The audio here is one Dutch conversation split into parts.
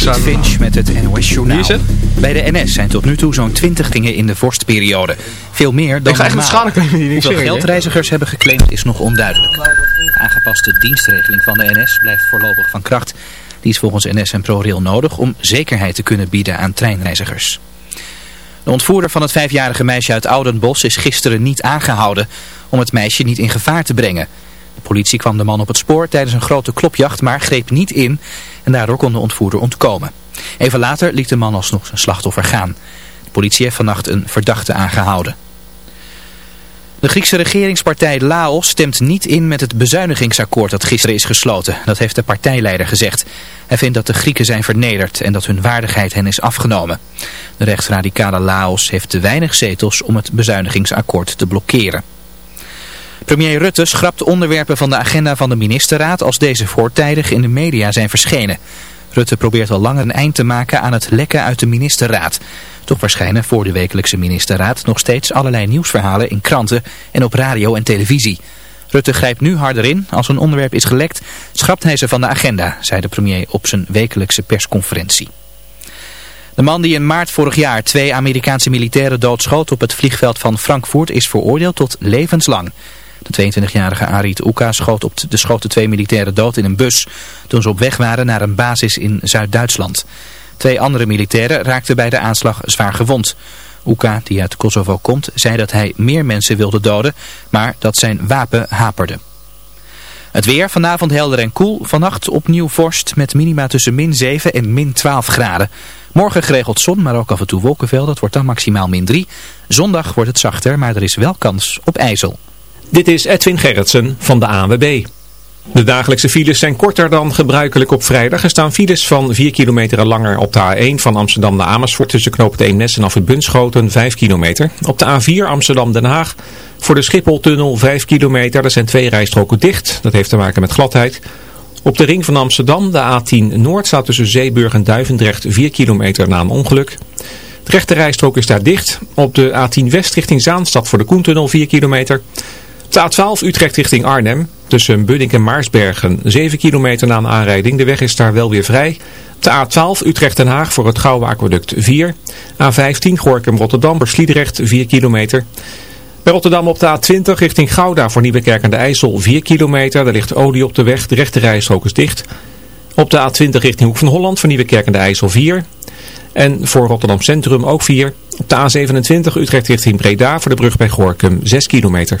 Finch met het NOS Journaal. Bij de NS zijn tot nu toe zo'n 20 dingen in de vorstperiode. Veel meer dan normaal. Hoeveel geld reizigers hebben geclaimd is nog onduidelijk. De aangepaste dienstregeling van de NS blijft voorlopig van kracht. Die is volgens NS en ProRail nodig om zekerheid te kunnen bieden aan treinreizigers. De ontvoerder van het vijfjarige meisje uit Oudenbos is gisteren niet aangehouden om het meisje niet in gevaar te brengen. De politie kwam de man op het spoor tijdens een grote klopjacht, maar greep niet in en daardoor kon de ontvoerder ontkomen. Even later liet de man alsnog zijn slachtoffer gaan. De politie heeft vannacht een verdachte aangehouden. De Griekse regeringspartij Laos stemt niet in met het bezuinigingsakkoord dat gisteren is gesloten. Dat heeft de partijleider gezegd. Hij vindt dat de Grieken zijn vernederd en dat hun waardigheid hen is afgenomen. De rechtsradicale Laos heeft te weinig zetels om het bezuinigingsakkoord te blokkeren. Premier Rutte schrapt onderwerpen van de agenda van de ministerraad als deze voortijdig in de media zijn verschenen. Rutte probeert al langer een eind te maken aan het lekken uit de ministerraad. Toch verschijnen voor de wekelijkse ministerraad nog steeds allerlei nieuwsverhalen in kranten en op radio en televisie. Rutte grijpt nu harder in. Als een onderwerp is gelekt, schrapt hij ze van de agenda, zei de premier op zijn wekelijkse persconferentie. De man die in maart vorig jaar twee Amerikaanse militairen doodschoot op het vliegveld van Frankfurt is veroordeeld tot levenslang. De 22-jarige Arit Uka schoot op de schoten twee militairen dood in een bus toen ze op weg waren naar een basis in Zuid-Duitsland. Twee andere militairen raakten bij de aanslag zwaar gewond. Uka, die uit Kosovo komt, zei dat hij meer mensen wilde doden, maar dat zijn wapen haperde. Het weer, vanavond helder en koel. Vannacht opnieuw vorst met minima tussen min 7 en min 12 graden. Morgen geregeld zon, maar ook af en toe wolkenvelden. Het wordt dan maximaal min 3. Zondag wordt het zachter, maar er is wel kans op ijzel. Dit is Edwin Gerritsen van de ANWB. De dagelijkse files zijn korter dan gebruikelijk op vrijdag. Er staan files van 4 kilometer langer op de A1 van Amsterdam naar Amersfoort tussen knoop het Eemnes en af het Bunschoten 5 kilometer. Op de A4 Amsterdam-Den Haag voor de Schipholtunnel 5 kilometer. Er zijn twee rijstroken dicht. Dat heeft te maken met gladheid. Op de ring van Amsterdam, de A10 Noord, staat tussen Zeeburg en Duivendrecht 4 kilometer na een ongeluk. De rechte rijstrook is daar dicht. Op de A10 West richting Zaanstad voor de Koentunnel 4 kilometer. De A12 Utrecht richting Arnhem. Tussen Budding en Maarsbergen 7 kilometer na een aanrijding. De weg is daar wel weer vrij. De A12 Utrecht-Den Haag voor het Gouwe Aquaduct 4. A15 Gorkum-Rotterdam voor Sliedrecht 4 kilometer. Bij Rotterdam op de A20 richting Gouda voor Nieuwekerk aan de IJssel 4 kilometer. Daar ligt olie op de weg. De rechte rijstrook is dicht. Op de A20 richting Hoek van Holland voor Nieuwekerk aan de IJssel 4. En voor Rotterdam Centrum ook 4. Op de A27 Utrecht richting Breda voor de brug bij Gorkum 6 kilometer.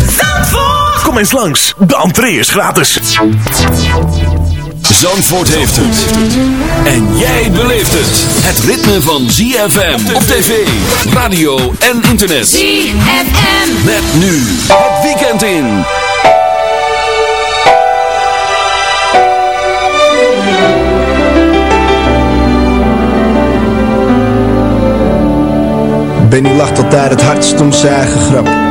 Kom eens langs, de entree is gratis. Zandvoort heeft het. En jij beleeft het. Het ritme van ZFM op tv, radio en internet. ZFM. Met nu het weekend in. Benny lacht altijd het hardst om zijn eigen grap.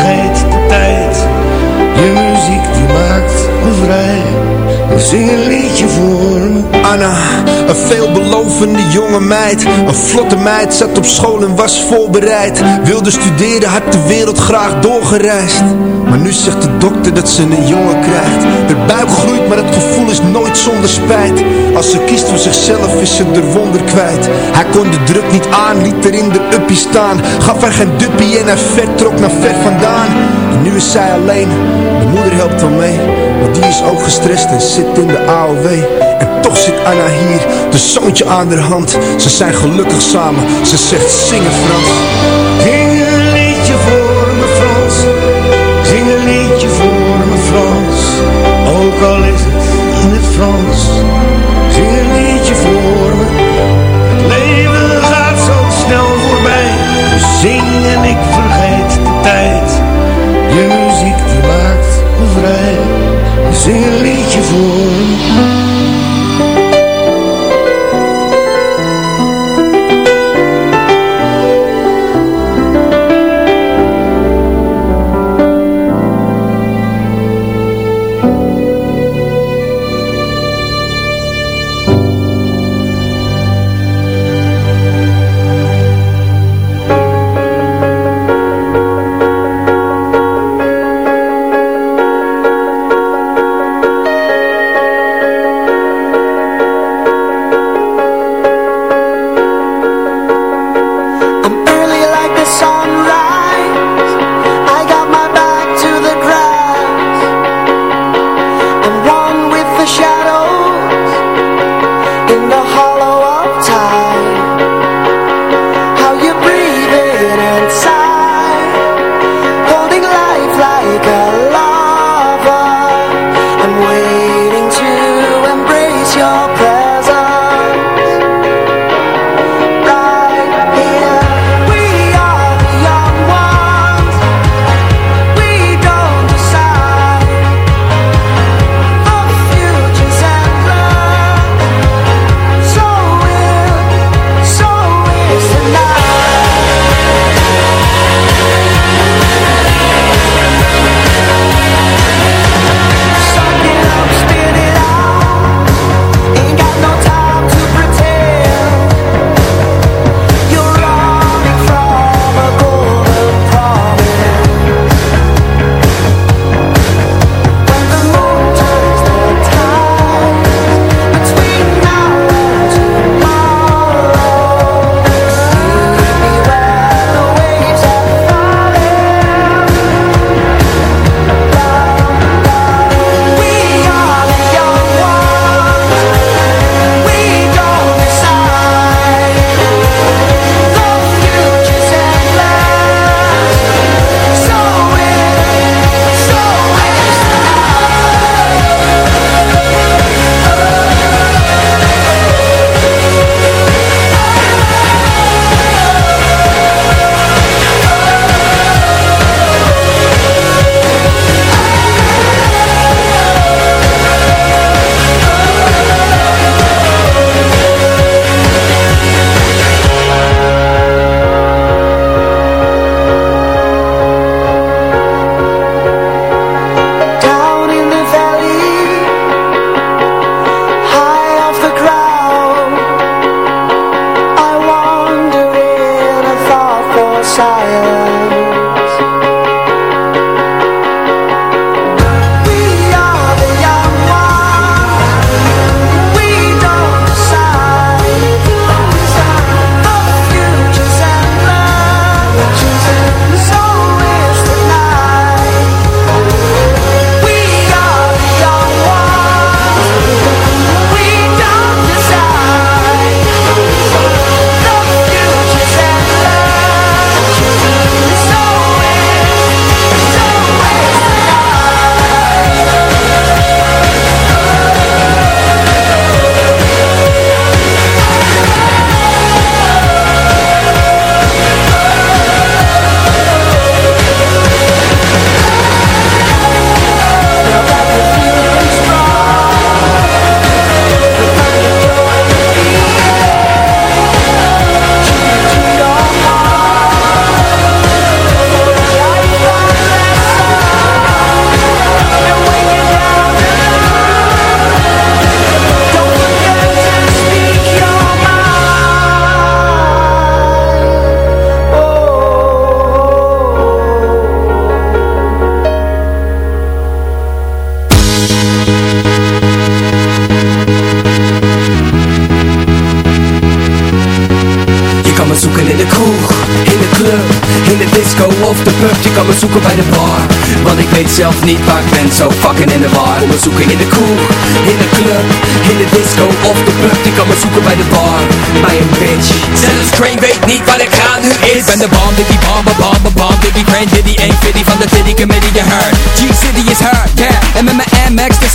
zing een liedje voor Anna, een veelbelovende jonge meid. Een vlotte meid, zat op school en was voorbereid. Wilde studeren, had de wereld graag doorgereisd. Maar nu zegt de dokter dat ze een jongen krijgt. De buik groeit, maar het gevoel is nooit zonder spijt. Als ze kiest voor zichzelf is ze er wonder kwijt. Hij kon de druk niet aan, liet er in de uppie staan. Gaf haar geen duppie en hij vertrok naar ver vandaan Nu is zij alleen, de moeder helpt wel mee Maar die is ook gestrest en zit in de AOW En toch zit Anna hier, de zoontje aan haar hand. Ze zijn gelukkig samen, ze zegt zingen Frans. Zing een liedje voor me Frans. Zing een liedje voor me Frans. Ook al is het in het Frans vrij. Zing een liedje voor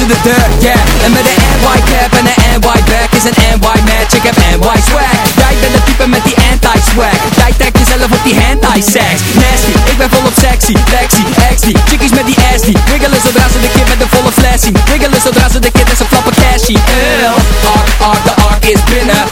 Tussen de deur, yeah En met een NY cap en een NY back Is een NY match, ik heb NY swag. Jij bent de type met die anti-swag. Jij trekt jezelf op die anti-sex. Nasty, ik ben volop sexy. Lexi, XD, chickies met die ass Wiggelen zodra ze de kid met de volle fles zien Wiggelen zodra ze de kid en ze flappen cashy. Eeuw. Ark, ark, de ark is binnen.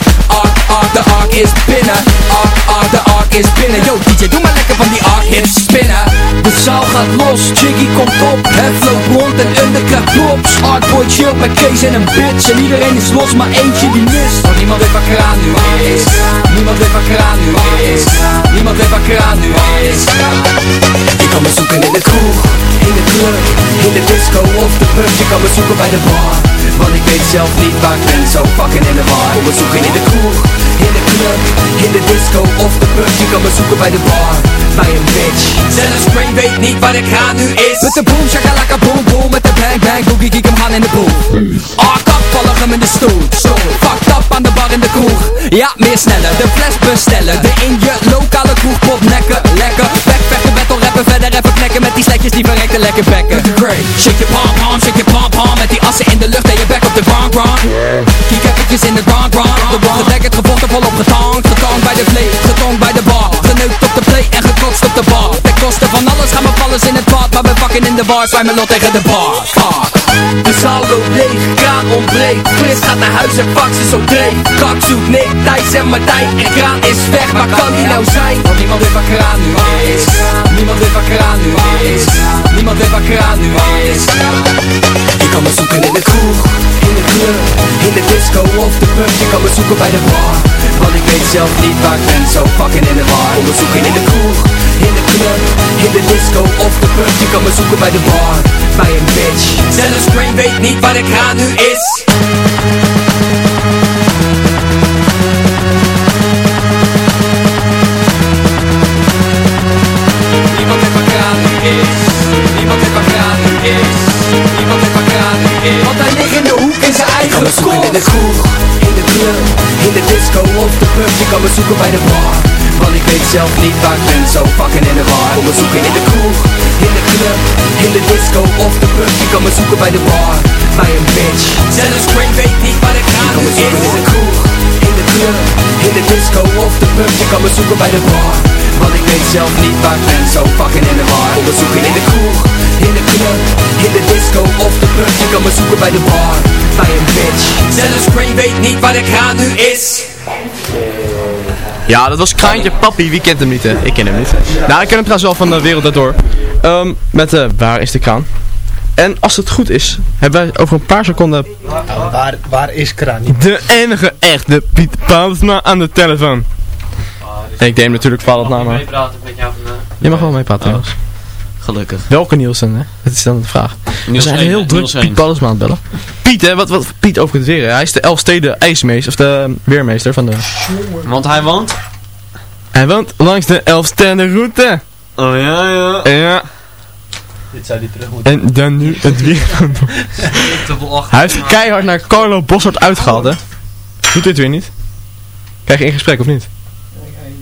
Ark, ark, de ark is binnen. Ark, ark, de is binnen. Yo DJ, doe maar lekker van die hits. Spinnen. De zaal gaat los, Chiggy komt op. Het loopt rond en undercut klopt Artboy chill met Kees en een bitch. En iedereen is los, maar eentje die mist. Want niemand weet waar kraan nu is. Niemand weet waar kraan nu is. Niemand weet waar kraan nu is. Je kan me zoeken in de kroeg In de club, in de disco of de pub Je kan me zoeken bij de bar Want ik weet zelf niet waar ik ben. Zo fucking in de war. Kom me zoeken in de kroeg In de in de disco of de pub Je kan me zoeken bij de bar Bij een bitch Zelfs Crane weet niet waar ik ga nu is Met de boom, shakalaka boom boom. Met de bang bang boogie kiek hem gaan in de boom. Ah, kap, vallen hem in de stoel. Stoel, fucked up aan de bar in de kroeg. Ja, meer sneller, de fles bestellen. De in je lokale kroeg pop nekken Lekker, backpacken, battle rappen Verder even knekken. Met die sletjes die verrekten lekker bekken. Great, shake je pom pom, shake je pom Eventjes in de ground ground De wordt gedekkerd, gevochten, volop getankt Getankt bij de play, getonkt bij de bar. Geneukt op de play en gekotst op de bar. Ten koste van alles gaan we vallen in het bad Maar we fucking in de bar, zwaai mijn lot tegen de bar. Fuck. De loopt leeg, kraan ontbreekt. Chris gaat naar huis en pakt ze zo dreef. Kak zoekt Nick, Thijs en Martijn. En kraan is weg, waar kan die nou zijn? Want niemand weet waar kraan nu is. Niemand weet waar kraan nu is. Niemand weet waar kraan nu is kan me zoeken in de kroeg In de club, in de disco of de pub. Je kan me zoeken bij de bar Want ik weet zelf niet waar ik ben. Zo fucking in de war. Kom me zoeken in de kroeg In de club, in de disco of de pub. Je kan me zoeken bij de bar Bij een bitch. Zelfs Crane weet niet waar ik ga nu is. Niemand weet waar kraan nu is. Niemand weet waar kraan nu is. Niemand weet Want hij ligt in de hoek in zijn eigen kop in de kroeg, in de club, in de disco of de pub. Je kan me zoeken bij de bar Want ik weet zelf niet waar ik ben. Zo fucking in de war. Kom me zoeken in de kroeg, in de club, in de disco of de pub. Je kan me zoeken bij de bar Bij een bitch. Zelfs Crane weet niet waar ik ga nu is. in de kroeg, de club, in de disco of de pub Je kan me zoeken bij de bar Want ik weet zelf niet waar ik ben Zo fucking in de war Kom zoeken in de kroeg, in de club, in de disco of de pub Je kan me zoeken bij de bar Bij een bitch Zelfs Crane weet niet waar ik ga nu is Ja, dat was Kraantje Papi. Wie kent hem niet, hè? Ik ken hem niet. Nou, ik ken hem trouwens wel van de wereld daardoor. Ehm, met de Waar is de kraan? En als het goed is, hebben wij over een paar seconden Waar, waar is Kraan? de enige echte Piet Paalsma aan de telefoon. Ik neem natuurlijk Paalsma maar. meepraten met jou vandaag? Je mag wel meepraten, Niels. Gelukkig. Welke Nielsen, hè? Dat is dan de vraag. We zijn heel druk Niels Piet één. Paalsma aan het bellen. Piet, hè? Wat, wat Piet over het weer? Hij is de Elfsteden ijsmeester, of de um, weermeester van de... Want hij woont? Hij woont langs de Elfsteden route. Oh ja, ja. Ja. Dit zou die terug moeten. En dan nu het weer. Hij heeft keihard naar Carlo Bossart uitgehaald, hè? Doet dit weer niet? Krijg je in gesprek of niet?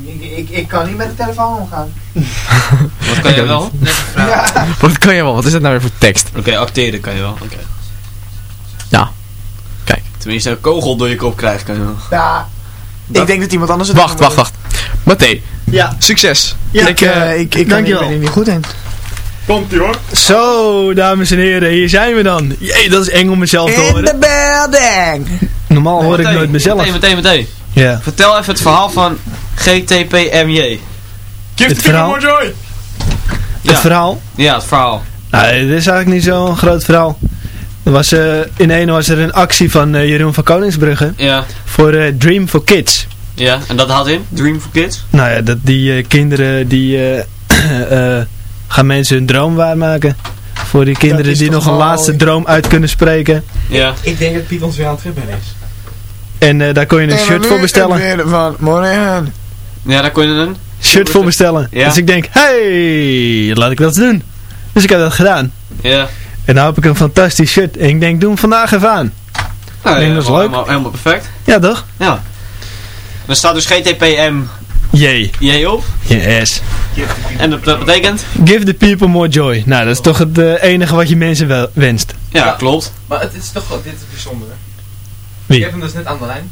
Ik, ik, ik kan niet met de telefoon omgaan. Wat kan je wel? Ja. Wat kan je wel? Wat is dat nou weer voor tekst? Oké, acteren kan je wel. Oké. Ja. Kijk. Tenminste, een kogel door je kop krijgen kan je wel. Ja. Ik denk dat iemand anders het Wacht, wacht, wacht. Mathé, Ja. succes. Ja, ik, ik, eh, eh, ik, ik, kan, ik ben er niet goed in. Komt ie hoor. Zo, dames en heren, hier zijn we dan. Jee, dat is eng om mezelf te In horen. the building! Normaal hoor ik nooit mezelf. Meteen, meteen, meteen. Ja. Vertel even het verhaal van GTPMJ. Het verhaal? Ja. Het verhaal? Ja, het verhaal. Nou, dit is eigenlijk niet zo'n groot verhaal. Er was, eh, in ene was er een actie van eh, Jeroen van Koningsbrugge Ja. voor eh, Dream for Kids. Ja, en dat houdt in? Dream for Kids? Nou ja, dat die eh, kinderen die eh, eh, gaan mensen hun droom waarmaken. Voor die kinderen die nog een laatste droom uit kunnen spreken. Ja. Ik denk dat Piet ons weer aan het trippen is. En eh, daar kon je een shirt voor bestellen. van morgen. Ja, daar kon je een... Shirt voor bestellen. Ja. Dus ik denk, hey, laat ik dat doen. Dus ik heb dat gedaan. Ja. En nou heb ik een fantastisch shirt. En ik denk, doe hem vandaag even aan. Nou, Ik denk, ja, dat is leuk. Helemaal, helemaal perfect. Ja, toch? Ja. Er staat dus GTPM Jee. J op. Yes. En dat, dat betekent? Give the people more joy. Nou, dat is toch het eh, enige wat je mensen wel wenst. Ja, klopt. Maar het is toch wel, dit is bijzonder. hè? Wie? Ik heb hem dus net aan de lijn.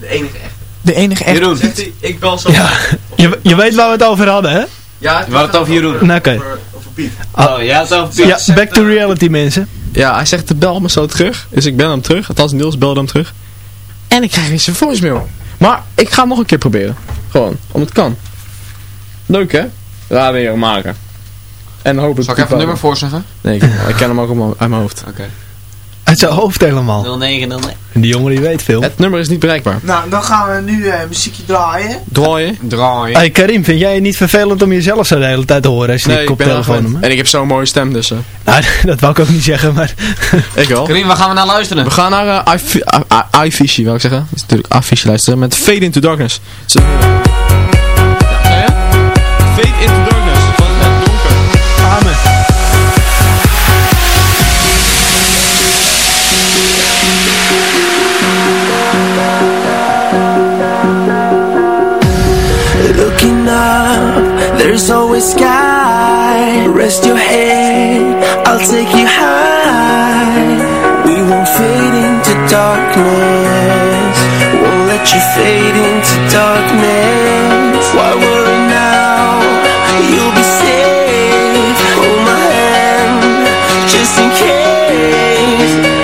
De enige echte. De enige echte. Jeroen. Zegt hij, ik bel zo. Ja, je, je weet waar we het over hadden, hè? Ja, We hadden het over Jeroen. Nou, oké. Over, over Piet. Oh, ja, het is over Ja, back to reality, mensen. Ja, hij zegt bel me zo terug. Dus ik bel hem terug. Althans, Niels belde hem terug. En ik krijg weer zijn voicemail. Maar ik ga het nog een keer proberen. Gewoon, omdat het kan. Leuk hè? Radio maken. En hoop het Zal ik even een nummer voorzeggen? Nee, ik, ik ken hem ook uit mijn hoofd. Oké. Uit zijn hoofd helemaal. 0909. En die jongen die weet veel. Het nummer is niet bereikbaar. Nou, dan gaan we nu eh, muziekje draaien. Draaien? Draaien. Hey Karim, vind jij het niet vervelend om jezelf zo de hele tijd te horen als je die Nee, er koptelefoon gewoon. hebt? En ik heb zo'n mooie stem dus. eh, Nou, dat wou ik ook niet zeggen, maar... ik wel. Karim, waar gaan we naar luisteren? We gaan naar uh, I, I, I, Fishy, wil ik zeggen. Dat is natuurlijk iFishy luisteren. Met Fade Into Darkness. Zo- Ja? Fade Into Darkness. There's always sky. Rest your head, I'll take you high. We won't fade into darkness. Won't let you fade into darkness. Why worry now? You'll be safe. Hold my hand, just in case.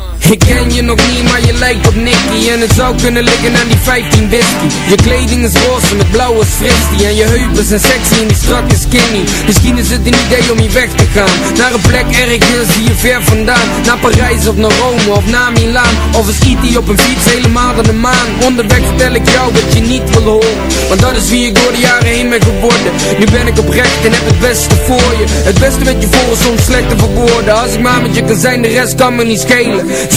Ik ken je nog niet, maar je lijkt op Nicky. En het zou kunnen liggen aan die 15 whisky. Je kleding is roze met blauwe fristie En je heupen zijn sexy en die strakke skinny. Misschien is het een idee om hier weg te gaan. Naar een plek ergens hier ver vandaan. Naar Parijs of naar Rome of naar Milaan. Of een skiet op een fiets helemaal naar de maan. Onderweg vertel ik jou wat je niet wil horen. Want dat is wie ik door de jaren heen ben geworden. Nu ben ik oprecht en heb het beste voor je. Het beste met je voor is soms slechte verwoorden Als ik maar met je kan zijn, de rest kan me niet schelen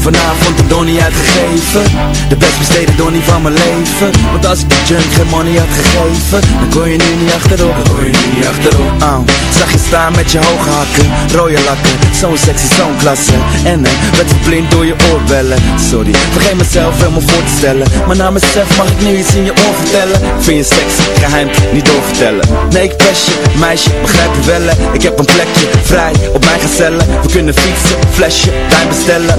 Vanavond de donnie uitgegeven. De best besteden donnie van mijn leven. Want als ik de junk geen money had gegeven Dan kon je nu niet achterop. Dan kon je nu niet achterop. Oh. Zag je staan met je hoge hakken Rode lakken. Zo'n sexy, zo'n klasse. En ik werd verblind door je oorbellen. Sorry, vergeet mezelf helemaal voor te stellen. Maar na mezelf mag ik nu iets in je oor vertellen. Vind je sexy, geheim, niet doorvertellen. Nee, ik pest je, meisje, begrijp je wel? Ik heb een plekje, vrij, op mijn gezellen. We kunnen fietsen, flesje, wijn bestellen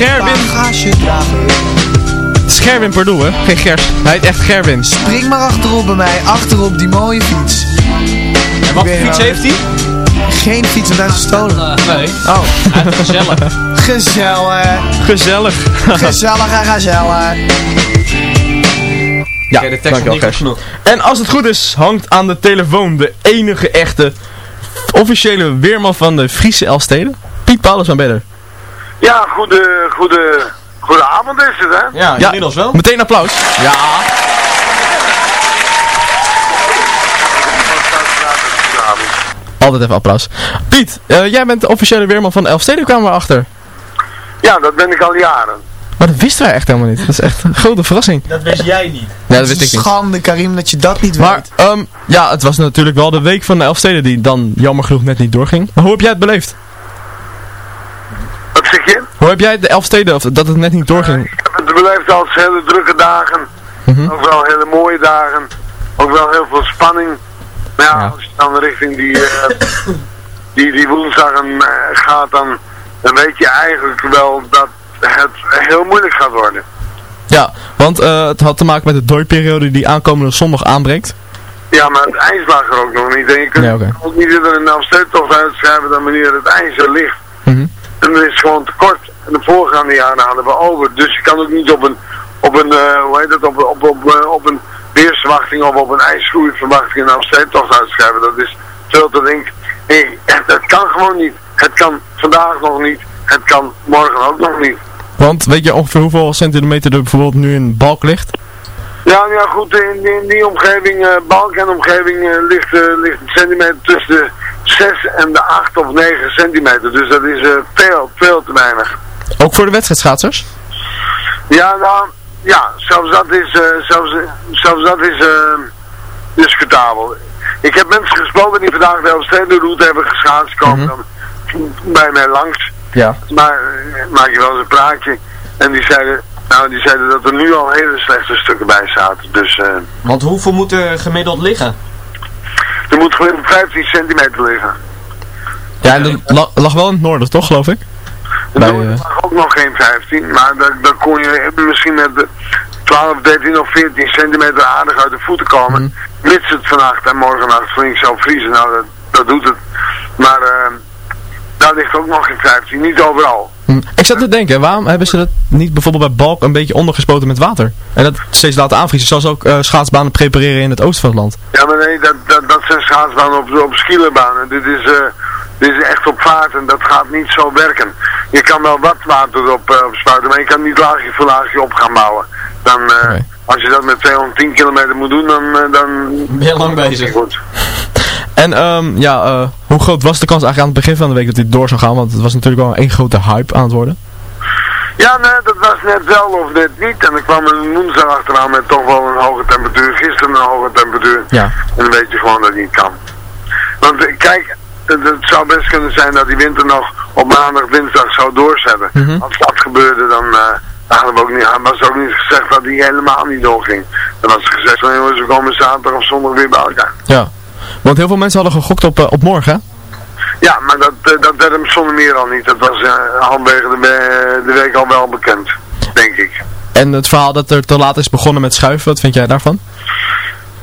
Gerwin. Het is Gerwin hè? Geen Gers. Hij heet echt Gerwin. Spring maar achterop bij mij, achterop die mooie fiets. En wat voor fiets heeft hij? Geen fiets, want hij is gestolen. nee. Oh. Hij heeft gezellig. Gezellig. Gezellig. Gezellig en gezellig. Ja, Oké, de tekst niet Gers. genoeg. En als het goed is, hangt aan de telefoon de enige echte officiële weerman van de Friese Elsteden. Piet Paulus van Bedder. Ja, goede, goede, goede avond is het, hè? Ja, inmiddels wel. Meteen applaus. Ja. Altijd even applaus. Piet, eh, jij bent de officiële weerman van de Elfsteden, kwamen we achter. Ja, dat ben ik al jaren. Maar dat wisten wij echt helemaal niet. Dat is echt een grote verrassing. Dat wist jij niet. Ja, dat wist ik niet. Schande, Karim, dat je dat niet Maar, weet. ehm, ja, het was natuurlijk wel de week van de Elfsteden die dan jammer genoeg net niet doorging. Maar hoe heb jij het beleefd? Wat zeg je? Hoe heb jij de Elfsteden, of dat het net niet doorging? Ik heb het beleefd als hele drukke dagen. Mhm. Ook wel hele mooie dagen. Ook wel heel veel spanning. Maar ja, als je dan richting die, eh, die, die woensdagen eh, gaat, dan, dan weet je eigenlijk wel dat het heel moeilijk gaat worden. Ja, want eh, het had te maken met de dooiperiode die aankomende zondag aanbreekt. Ja, maar het ijs lag er ook nog niet. En je kunt ook niet er een Elfstedentocht uitschrijven dan wanneer het ijs er ligt. Mhm. En dat is gewoon tekort. En de voorgaande jaren hadden we over. Dus je kan ook niet op een, op een eh, hoe heet het, op, op, op, eh, op een weersverwachting of op een ijsgroeiverwachting een Elfstedentocht uitschrijven. Dat is veel te denk. Nee, het, het kan gewoon niet. Het kan vandaag nog niet. Het kan morgen ook nog niet. Want weet je ongeveer hoeveel centimeter er bijvoorbeeld nu in balk ligt? Ja, ja goed, in, in die omgeving, eh Balk en omgeving, ligt, eh, ligt een centimeter tussen de 6 en de 8 of 9 centimeter. Dus dat is eh, veel, veel te weinig. Ook voor de wedstrijdschaatsers? Ja, nou, ja, zelfs dat is, eh, zelfs, zelfs dat is eh, discutabel. Ik heb mensen gesproken die vandaag de Elfstedenroute hebben geschaatst, komen dan bij mij langs. Ja. Maar maak je wel eens een praatje. En die zeiden, nou, die zeiden dat er nu al hele slechte stukken bij zaten. Dus eh, Want hoeveel moet er gemiddeld liggen? Er moet gewoon 15 centimeter liggen. Ja, en dat la- lag wel in het noorden, toch, geloof ik? Bij, Er eh, lag ook nog geen 15, maar daar kon je misschien met de 12, 13 of 14 centimeter aardig uit de voeten komen. Mhm. Mits het vannacht en morgennacht flink zou vriezen, nou dat, dat doet het. Maar eh, daar ligt ook nog geen 15, niet overal. hm. Ik zat te denken, waarom hebben ze dat niet bijvoorbeeld bij Balk een beetje ondergespoten met water? En dat steeds laten aanvriezen, zoals ook eh, schaatsbanen prepareren in het oosten van het land. Ja, maar nee, dat, dat, dat zijn schaatsbanen op, op skielerbanen. Dit is, eh, dit is echt op vaart en dat gaat niet zo werken. Je kan wel wat water erop op spuiten, maar je kan niet laagje voor laagje op gaan bouwen. Dan, eh, Als je dat met 210 kilometer moet doen, dan... dan Ben je lang bezig. Goed. En ehm, ja, eh, hoe groot was de kans eigenlijk aan het begin van de week dat dit door zou gaan? Want het was natuurlijk wel één grote hype aan het worden. Ja, nee, dat was net wel of net niet. En er kwam een woensdag achteraan met toch wel een hoge temperatuur. Gisteren een hoge temperatuur. Ja. En dan weet je gewoon dat het niet kan. Want eh, kijk, het, zou best kunnen zijn dat die winter nog op maandag, dinsdag zou doorzetten. Mhm. Als dat gebeurde, dan, dan hadden we ook niet, was ook niet gezegd dat die helemaal niet doorging. Dan was gezegd van jongens, we komen zaterdag of zondag weer bij elkaar. Ja. Want heel veel mensen hadden gegokt op, eh, op morgen? Ja, maar dat, eh, dat werd hem zonder meer al niet. Dat was eh, halverwege de, de week al wel bekend, denk ik. En het verhaal dat er te laat is begonnen met schuiven, wat vind jij daarvan?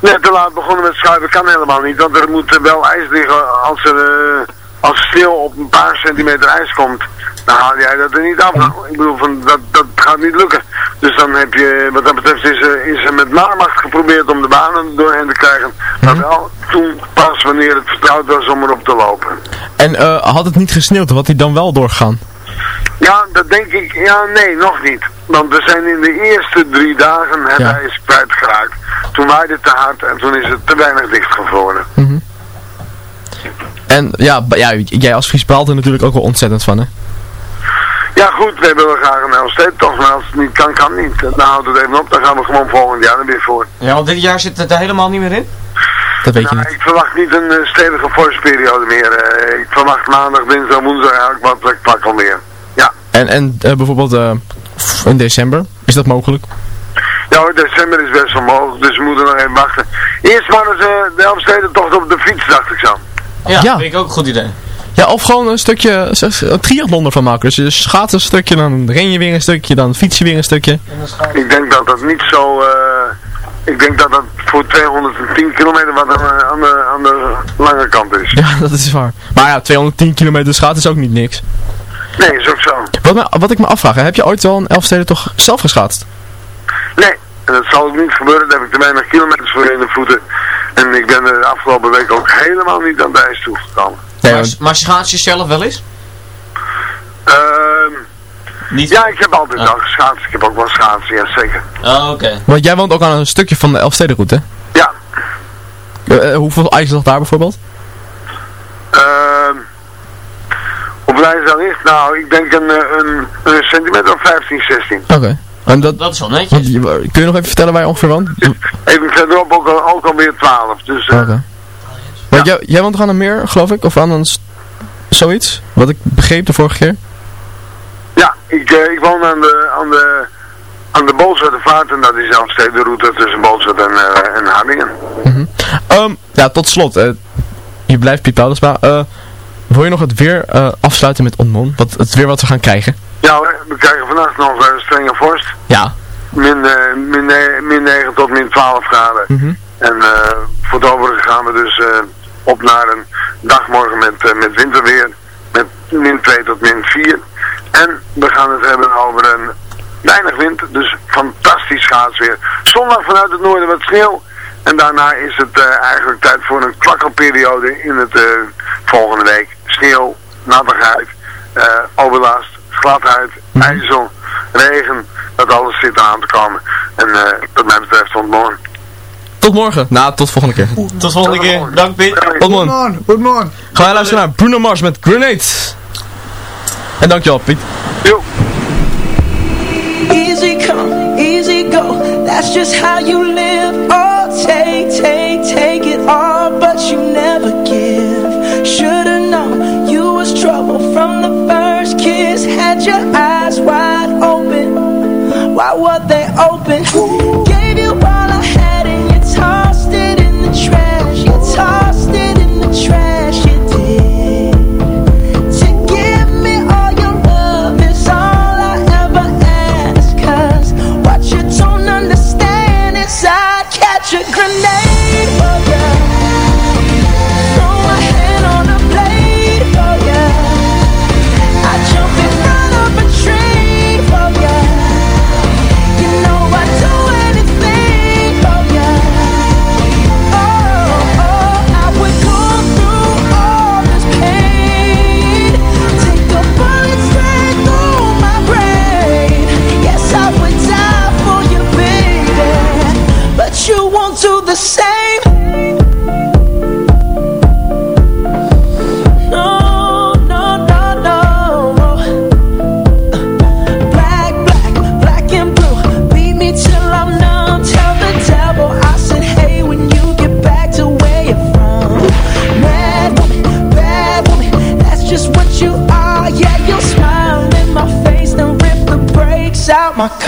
Nee, te laat begonnen met schuiven kan helemaal niet, want er moet wel ijs liggen als er, als sneeuw op een paar centimeter ijs komt. Dan haal jij dat er niet af. Ik bedoel, van, dat, dat gaat niet lukken. Dus dan heb je, wat dat betreft, is, er- is er met maanmacht geprobeerd om de banen doorheen te krijgen. Maar wel toen pas wanneer het vertrouwd was om erop te lopen. En eh, had het niet gesneeuwd, had hij dan wel doorgegaan? Ja, dat denk ik, ja nee, nog niet. Want we zijn in de eerste drie dagen het Ja. ijs kwijtgeraakt. Toen waaide het te hard en toen is het te weinig dichtgevroren. En ja, ja, jij als Fries baalt er natuurlijk ook wel ontzettend van, hè? Ja goed, we willen graag een Elfsteed toch, maar als het niet kan, kan niet. Dan houdt het even op, dan gaan we gewoon volgend jaar er weer voor. Ja, want dit jaar zit het er helemaal niet meer in? Dat weet je Nou, niet. ik verwacht niet een eh, stevige vorstperiode meer. Eh, ik verwacht maandag, dinsdag, woensdag eigenlijk wat pak alweer. Ja. En, en eh, bijvoorbeeld eh, in december, is dat mogelijk? Ja hoor, december is best wel mogelijk, dus we moeten nog even wachten. Eerst maar eens eh, de Elfsteden toch op de fiets, dacht ik zo. Ja, Ja. vind ik ook een goed idee. Ja, of gewoon een stukje, een triathlon ervan maken. Dus je schaats een stukje, dan ren je weer een stukje, dan fiets je weer een stukje. Ik denk dat dat niet zo... eh, ik denk dat dat voor 210 kilometer wat aan, de- aan, de, de lange kant is. Ja, dat is waar. Maar ja, 210 kilometer schaatsen is ook niet niks. Nee, is ook zo. Wat, me, wat ik me afvraag, hè, heb je ooit wel een Elfsteden toch zelf geschaatst? Nee, en dat zal ook niet gebeuren. Daar heb ik te weinig kilometers voor in de voeten. En ik ben de afgelopen week ook helemaal niet aan het ijs toegekomen. Maar, maar schaats je zelf wel eens? Ehm Niet? ja, ik heb altijd al geschaatst. Ik heb ook wel schaatsen, ja zeker. Oh, oké. Want jij woont ook aan een stukje van de Elfstedenroute, hè? Ja. Eh, eh, hoeveel ijs lag daar bijvoorbeeld? Ehm hoeveel ijs ligt? Nou, ik denk een, eh, een, een centimeter of 15, 16. Oké. En dat, Dat is wel netjes. want kun je nog even vertellen waar je ongeveer woont? Even verderop ook, al, ook alweer 12. Dus eh, Oké. Want jij, jij woont aan een meer, geloof ik? Of aan een... Zoiets? Wat ik begreep de vorige keer? ja, ik, eh, ik woon aan de, aan de, aan de Bolzwettervaart en dat is zelfs steeds de route tussen Bolzwet en, eh, en Hardingen. Ehm, ja, tot slot. eh, je blijft Piet Paulusma. Eh, wil je nog het weer eh, afsluiten met Onmon? Wat, het weer wat we gaan krijgen? Ja, we krijgen vannacht nog eh, strenge vorst. Ja. Min, eh, min, min 9 tot min 12 graden. Mhm. En eh, voor het overige gaan we dus eh, op naar een dagmorgen met, eh, met winterweer. Met min 2 tot min 4. En we gaan het hebben over een weinig wind. Dus fantastisch schaatsweer. Zondag vanuit het noorden wat sneeuw. En daarna is het eh, eigenlijk tijd voor een klakkelperiode in het eh, volgende week. Sneeuw, nattigheid, uh, overlast, gladheid, mhm. ijzel, regen. Dat alles zit aan te komen. En wat mij betreft morgen. Tot morgen. Nou, tot volgende keer. Tot volgende keer. Dank Piet. Tot morgen. Goed morgen. Ga wij luisteren naar Bruno Mars met grenades. En dankjewel Piet. Yo. Easy come, easy go. That's just how you live. Oh, take, take, take it all. But you never give. Should've known you was trouble from the first kiss. Had your eyes wide open. Why were they open?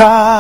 가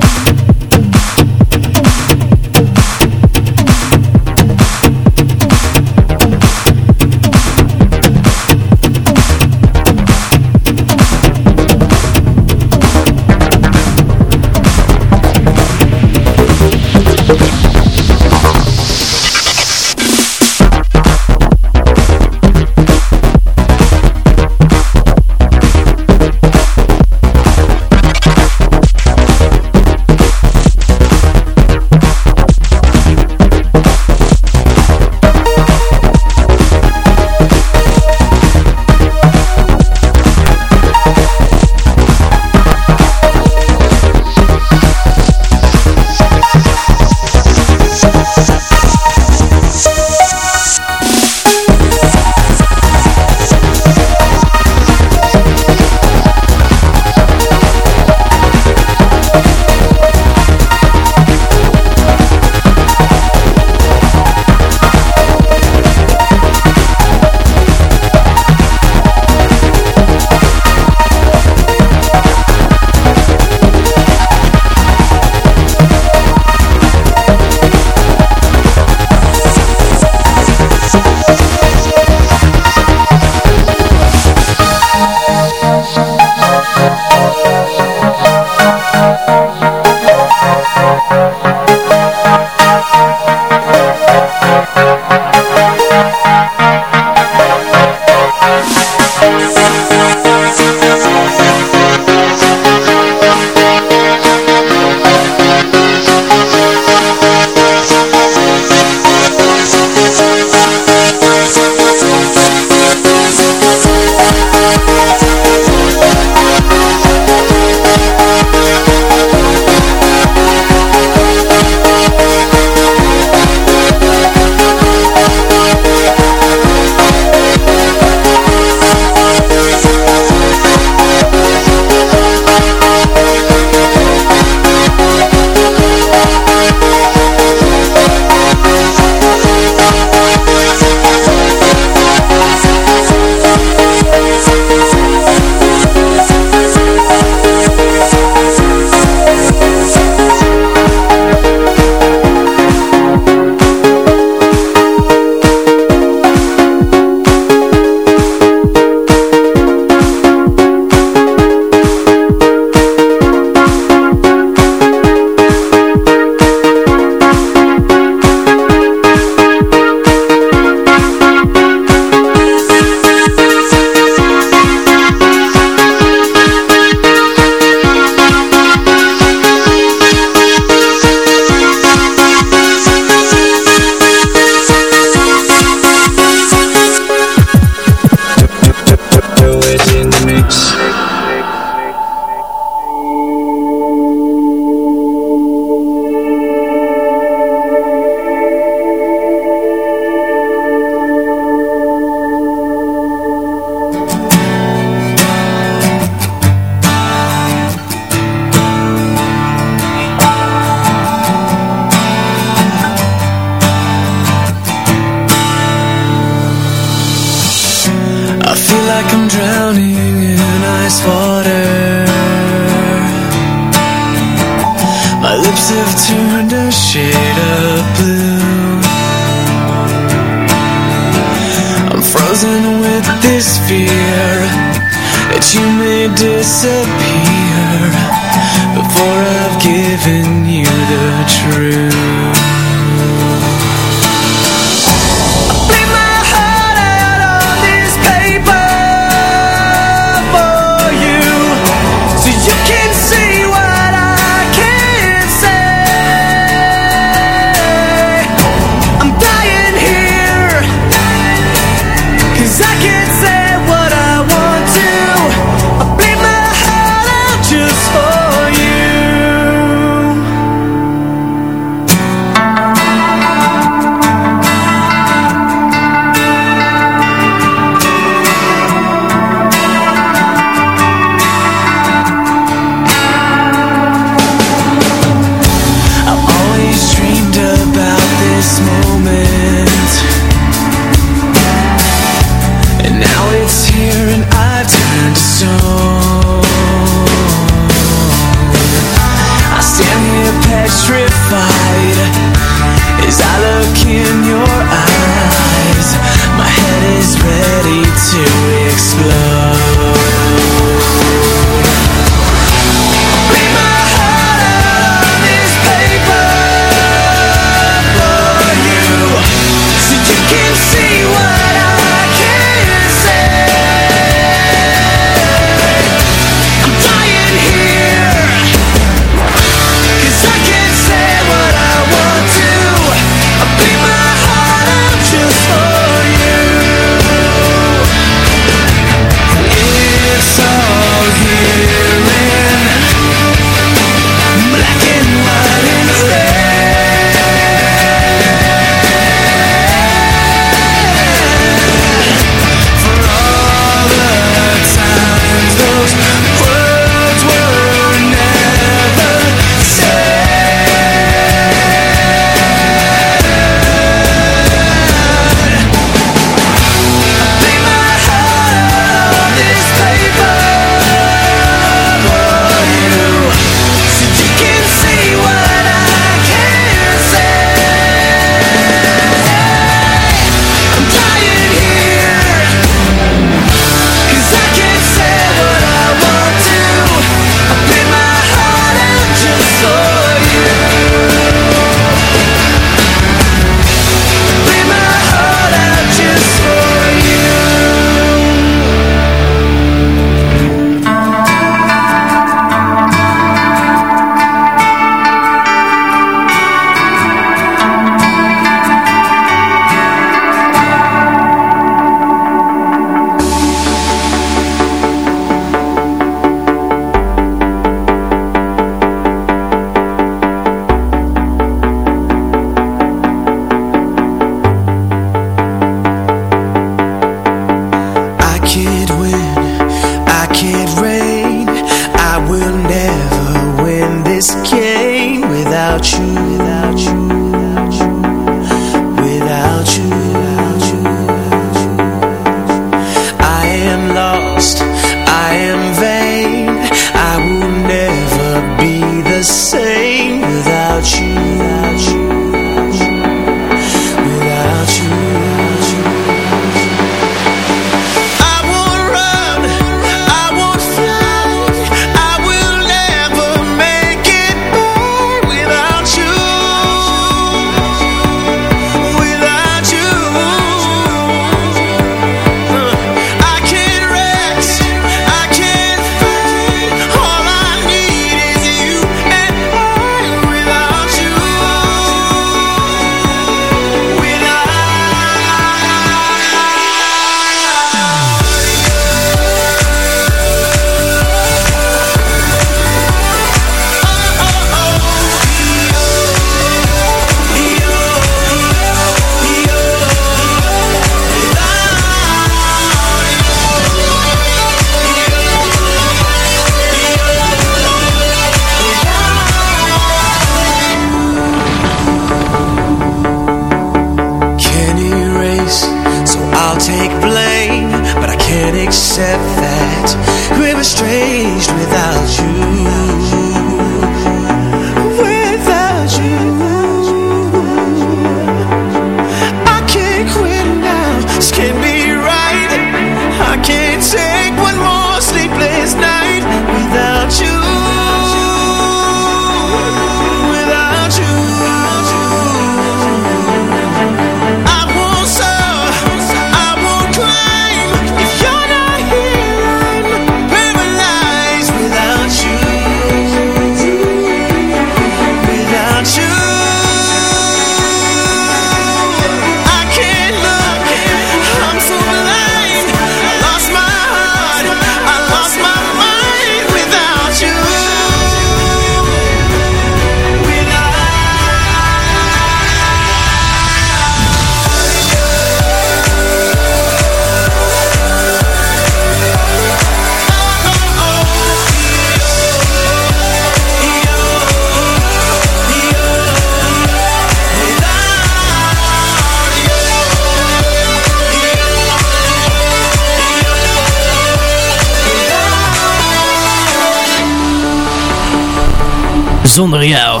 Zonder jou.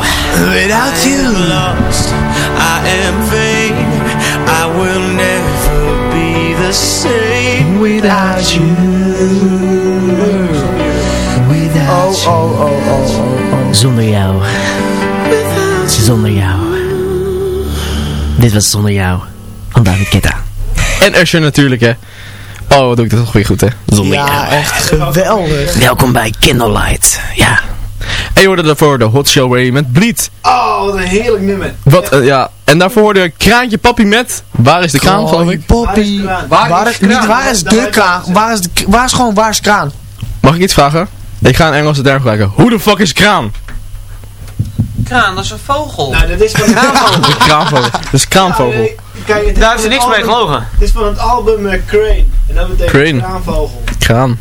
Without you lost, I am vain. I will never be the same without you. Without Oh, oh, oh, oh, oh, oh. Zonder jou. Zonder jou. Dit was Zonder jou. Van David Ketta. En Usher natuurlijk, hè. Oh, wat doe ik dat toch weer goed, hè. Zonder Ja, jou. echt geweldig. Welkom bij Candlelight. Ja. En je hoorde daarvoor de Hot Show Way met Bleed. Oh, wat een heerlijk nummer. Wat, eh, ja. En daarvoor hoorde je Kraantje Papi met... Waar is de kraan, Oh, geloof ik? Poppy. Waar is, niet, waar is de kraan? Waar is, de, waar is gewoon, waar is kraan? Mag ik iets vragen? Ik ga een Engelse term gebruiken. Hoe de fuck is kraan? Kraan, dat is een vogel. Nou, dat is van de De kraanvogel. Dat is kraanvogel. Kijk, Daar heeft ze niks mee gelogen. Het is van het album eh, Crane. En dat betekent Crane. kraanvogel. Kraan.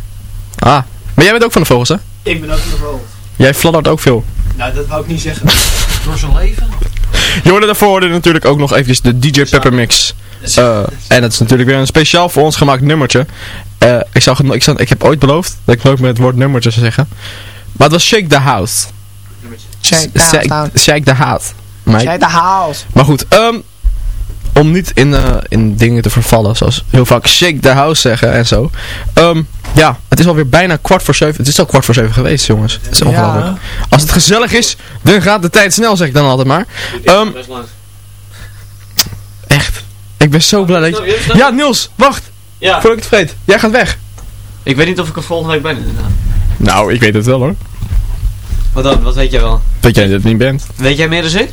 Ah. Maar jij bent ook van de vogels, hè? Ik ben ook van de vogel. Jij fladdert ook veel. Nou, dat wou ik niet zeggen. Door zijn leven. Je hoorde daarvoor hoorde je natuurlijk ook nog eventjes de DJ Pepper Mix. Eh, en dat is natuurlijk weer een speciaal voor ons gemaakt nummertje. Eh, ik, zou, ik, zou, ik heb ooit beloofd dat ik nooit meer het woord nummertje zou zeggen. Maar het was Shake the House. Shake the house. shake the House. Maar, Shake the house. maar goed, ehm, om niet in, eh, in dingen te vervallen, zoals heel vaak Shake the House zeggen en zo. Ehm, ja, het is alweer bijna kwart voor zeven. Het is al kwart voor zeven geweest, jongens. Het is ongelooflijk. Ja. Als het gezellig is, dan gaat de tijd snel, zeg ik dan altijd maar. Ehm, echt. Ik ben zo blij dat je... Ja, Niels, wacht. Ja. Voordat ik het vergeet. Jij gaat weg. Ik weet niet of ik er volgende week ben inderdaad. Nou, ik weet het wel hoor. Wat dan? Wat weet jij wel? Dat jij het niet bent. Weet jij meer dan ik?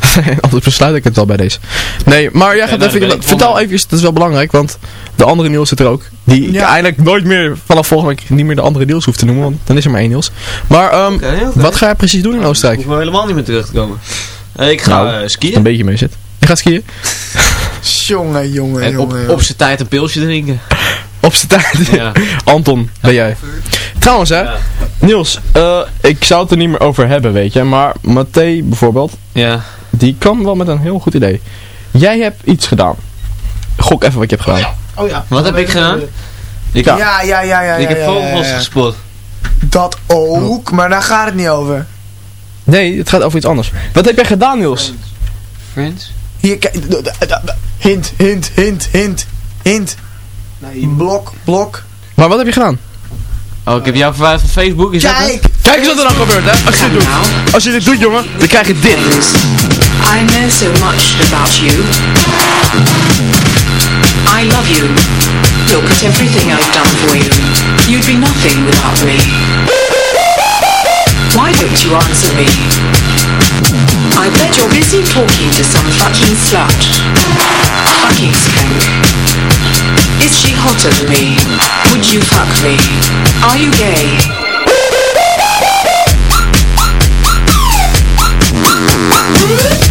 Anders besluit ik het wel bij deze. Nee, maar jij gaat nou, even... ik vertel even, dat is wel belangrijk, want de andere Niels zit er ook. Die Ja. ik eigenlijk nooit meer vanaf volgende week niet meer de andere Niels hoeft te noemen, want dan is er maar één Niels. Maar ehm, wat ga je precies doen in Ik Oostenrijk? hoef maar helemaal niet meer terug te komen. Eh, ik ga Nou, eh, skiën. een beetje mee zit. Je gaat skiën? Jongen, jongen, En op, jongen. op zijn tijd een pilsje drinken. Op zijn tijd. Ja. Anton, ben jij. Trouwens hè, Ja. Niels, eh, ik zou het er niet meer over hebben, weet je. Maar Matthé bijvoorbeeld, Ja. Die kwam wel met een heel goed idee. Jij hebt iets gedaan. Gok even wat je hebt gedaan. Oh ja. Wat heb ik gedaan? Ik, Ja. Ja, ja, ja, ja. ik ja, heb ja, vogels ja, ja. gespot. Dat ook, maar daar gaat het niet over. Nee, het gaat over iets anders. Wat heb jij gedaan, Niels? Friends? Hier, kijk. Hint, hint, hint, hint, hint. Blok, blok. Maar wat heb je gedaan? Oh, ik heb jou verwijderd van Facebook. Is dat het? Kijk! Kijk eens wat er dan gebeurt, hè? Als je dit doet. Als je dit doet, jongen, dan krijg je dit. I know so much about you. I love you. Look at everything I've done for you. You'd be nothing without me. Why don't you answer me? I bet you're busy talking to some fucking slut. Fucking skank. Is she hotter than me? Would you fuck me? Are you gay?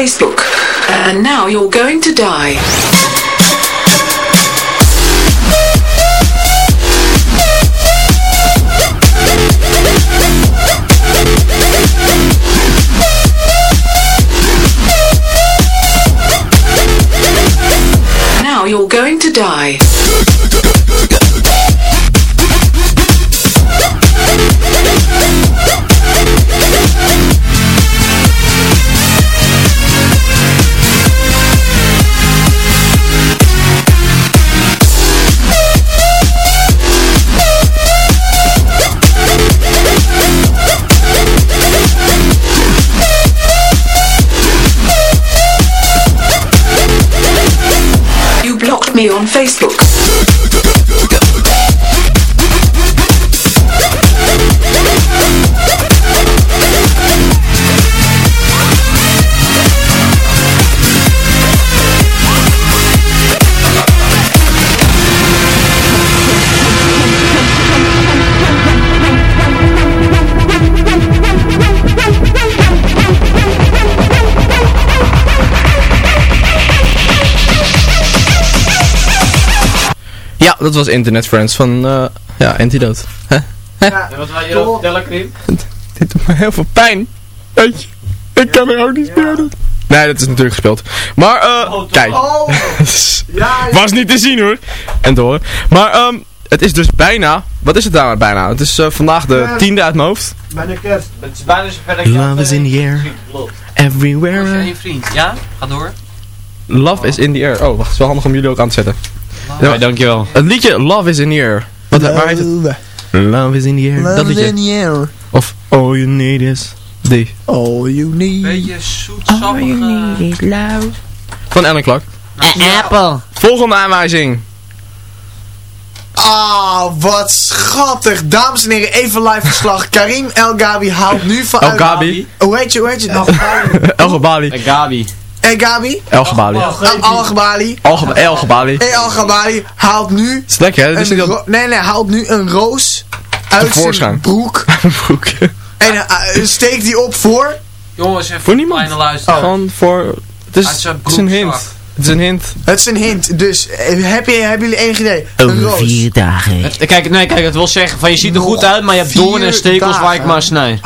Facebook. And now you're going to die. Me on Facebook. Ja, dat was Internet Friends van eh, ja, Antidote. Hè? Ja, wat ga je erop vertellen, Krim? Dit doet me heel veel pijn. Weet je, ik kan er ook niet meer doen. Nee, dat is natuurlijk gespeeld. Maar, eh, kijk. Was niet te zien hoor. En horen. Maar, ehm, het is dus bijna, wat is het daar bijna? Het is eh, vandaag de tiende uit mijn hoofd. Bijna kerst. Het is bijna zover je... Love is in the air. Everywhere. vriend. Ja? Ga door. Love is in the air. Oh, wacht, het is wel handig om jullie ook aan te zetten. Ja, dankjewel. Het liedje Love is in the air. Wat, waar heet het? Love is in the air. dat liedje. in the air. Of All You Need Is Die. All you need. Beetje zoet, sappig. Van Ellen Clark. apple. Volgende aanwijzing. Ah, wat schattig. Dames en heren, even live verslag. Karim El Gabi haalt nu van El Gabi. Hoe heet je, hoe heet je nog? El. Gabi. El Gabi. El Gabali. Al Gabali. El El Gabali. El Gabali haalt nu... Is lekker hè? Dat is ro- nee, nee, haalt nu een roos uit zijn broek. broek. En eh, steekt die op voor... Jongens, even Voor niemand. kleine luisteraar. Gewoon voor... Het is, het is een hint. Het is een hint. Het is een hint, dus eh, heb je, hebben jullie enig idee? Een roos. dagen. Het- Kijk, nee, kijk, het wil zeggen van je ziet er goed uit, maar je hebt vier doornen en stekels waar ik dagen. maar snij.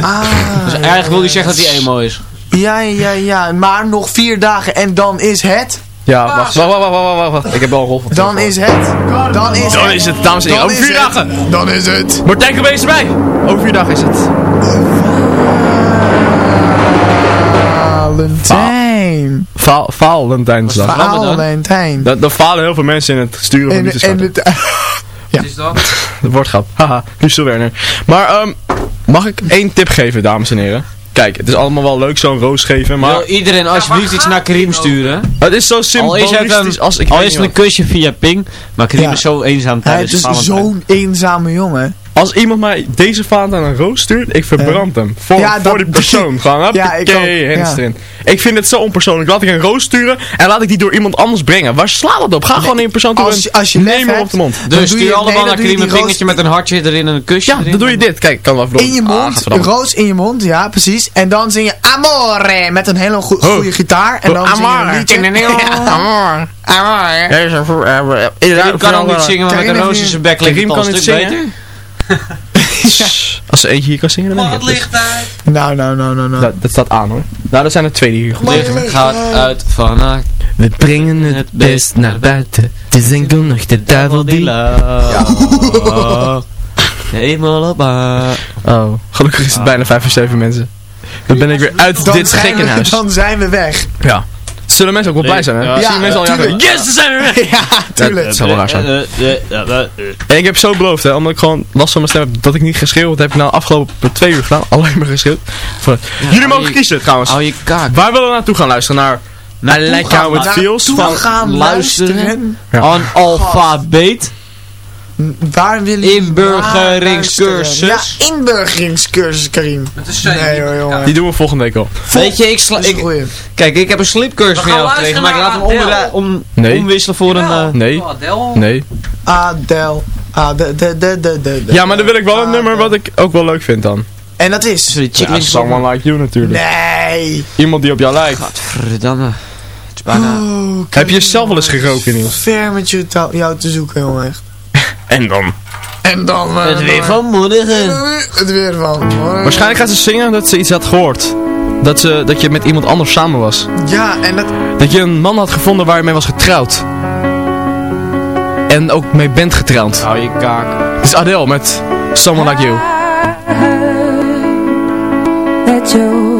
Ah, Dus eigenlijk wil je zeggen dat hij emo is. Ja, ja, ja, maar nog vier dagen en dan is het... Ja, wacht, wacht, wacht, wacht, wacht, wacht. Ik heb al een rol van Dan is het... Dan is Dan het... is het, dames en heren. Dan Over vier het. dagen. Dan is het... Martijn Krabbe is erbij. Over vier dagen is het. Valentijn. Va Valentijnsdag. Valentijn. Da- Daar falen heel veel mensen in het sturen van En, liedjes. en het... Wat is dat? Dat wordt grap. Haha, Guustel Werner. Maar ehm, mag ik één tip geven, dames en heren? Kijk, het is allemaal wel leuk zo'n roos geven, maar... Wil iedereen alsjeblieft iets naar Karim sturen? Het is zo Al is het symbolistisch een, als ik... al is het een kusje via ping, maar Karim Ja. is zo eenzaam Hij tijdens is Valentijn. zo'n eenzame jongen. Als iemand mij deze Valentijn een roos stuurt, ik verbrand hem. Voor, Ja, voor dat- die persoon. Gewoon, Ja, ja, ik ook, hands ja. erin. Ik vind het zo onpersoonlijk. Laat ik een roos sturen en laat ik die door iemand anders brengen. Waar slaat het op? Ga gewoon in een persoon toe Als, en als je neem hem op de mond. Dus je- stuur nee, allemaal naar je Karim een roos- vingertje met een hartje erin en een kusje Ja, erin. dan doe je dit. Kijk, ik kan wel. In je Ah, mond, gadverdamme. roos in je mond, ja precies. En dan zing je Amore met een hele go- Oh. goede gitaar. En dan zing je een liedje. Amore. Amore. Karim kan ook niet zingen, maar met een roos in zijn bek Karim het al kan een stuk zingen. Als ze eentje hier kan zingen, dan ben ik het. dus. uit. Nou, nou, nou, nou, nou. Dat, dat staat aan hoor. Nou, dat zijn er twee die hier goed liggen. Licht gaat uit vannacht. We brengen het best naar buiten. Het is enkel nog de duivel die... loopt. Helemaal op haar. Oh, gelukkig is het bijna vijf of zeven mensen. Dan ben ik weer uit Dan dit zijn we- gekkenhuis. Dan zijn we weg. Ja. Zullen mensen ook wel blij zijn, hè? Ja, mensen al jagen? tuurlijk. Yes, ze zijn er weg! Ja, tuurlijk. dat zou wel raar zijn. En ik heb zo beloofd, hè, omdat ik gewoon last van mijn stem heb, dat ik niet geschreeuwd heb. Ik nou afgelopen twee uur gedaan, alleen maar geschreeuwd. Jullie mogen je- kiezen trouwens. Hou je kaak. Waar willen we naartoe gaan luisteren? Naar I Like How It Feels van... gaan luisteren. luisteren. Ja. Aan alfabeet. Waar willen jullie Inburgeringscursus. Ja, inburgeringscursus, Karim. C. Nee hoor, jongen. Die doen we volgende week al. Weet je, ik, sla, ik. Kijk, ik heb een slipcursus van jou gekregen, maar ik laat hem omdra- om, Nee. omwisselen voor een... eh, Nee, Adele. nee. Adel. Ah, de, de, de, de, de, de. Ja, maar dan wil ik wel een nummer wat ik ook wel leuk vind dan. En dat is... Ja, someone like you natuurlijk. Nee! Iemand die op jou lijkt. Verdamme. Het is bijna... Oh, Heb je zelf wel eens geroken, Niels? ver met je jou te zoeken, jongen, echt. En dan? En dan... eh, Het weer van morgen. Het weer van morgen. Waarschijnlijk gaat ze zingen dat ze iets had gehoord. Dat, ze, dat je met iemand anders samen was. Ja, en dat... Dat je een man had gevonden waar je mee was getrouwd. En ook mee bent getrouwd. Hou je kaak. Het is Adele met Someone Like You. that you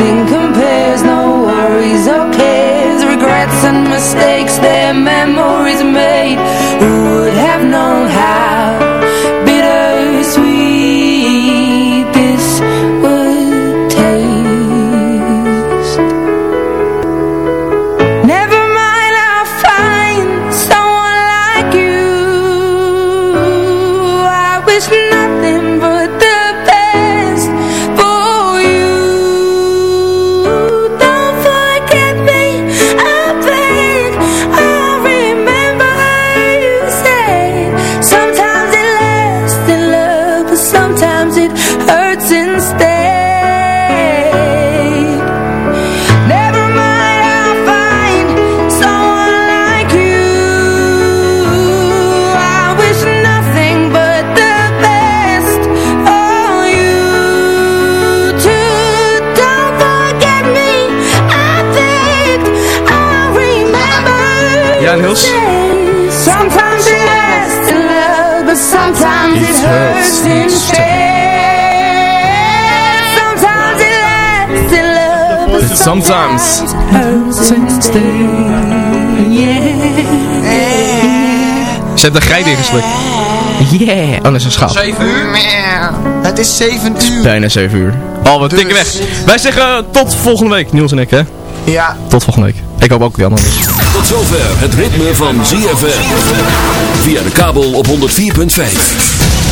think sometimes. hurts. Yeah. Ze heeft de geit ingeslikt. Yeah. Oh, dat is een schaap. 7 uur. Het is 7 uur. Bijna 7 uur. Oh, we tikken weg. Wij zeggen tot volgende week, Niels en ik, hè? Ja. Tot volgende week. Ik hoop ook Jan anders. Tot zover het ritme van ZFM. Via de kabel op 104.5.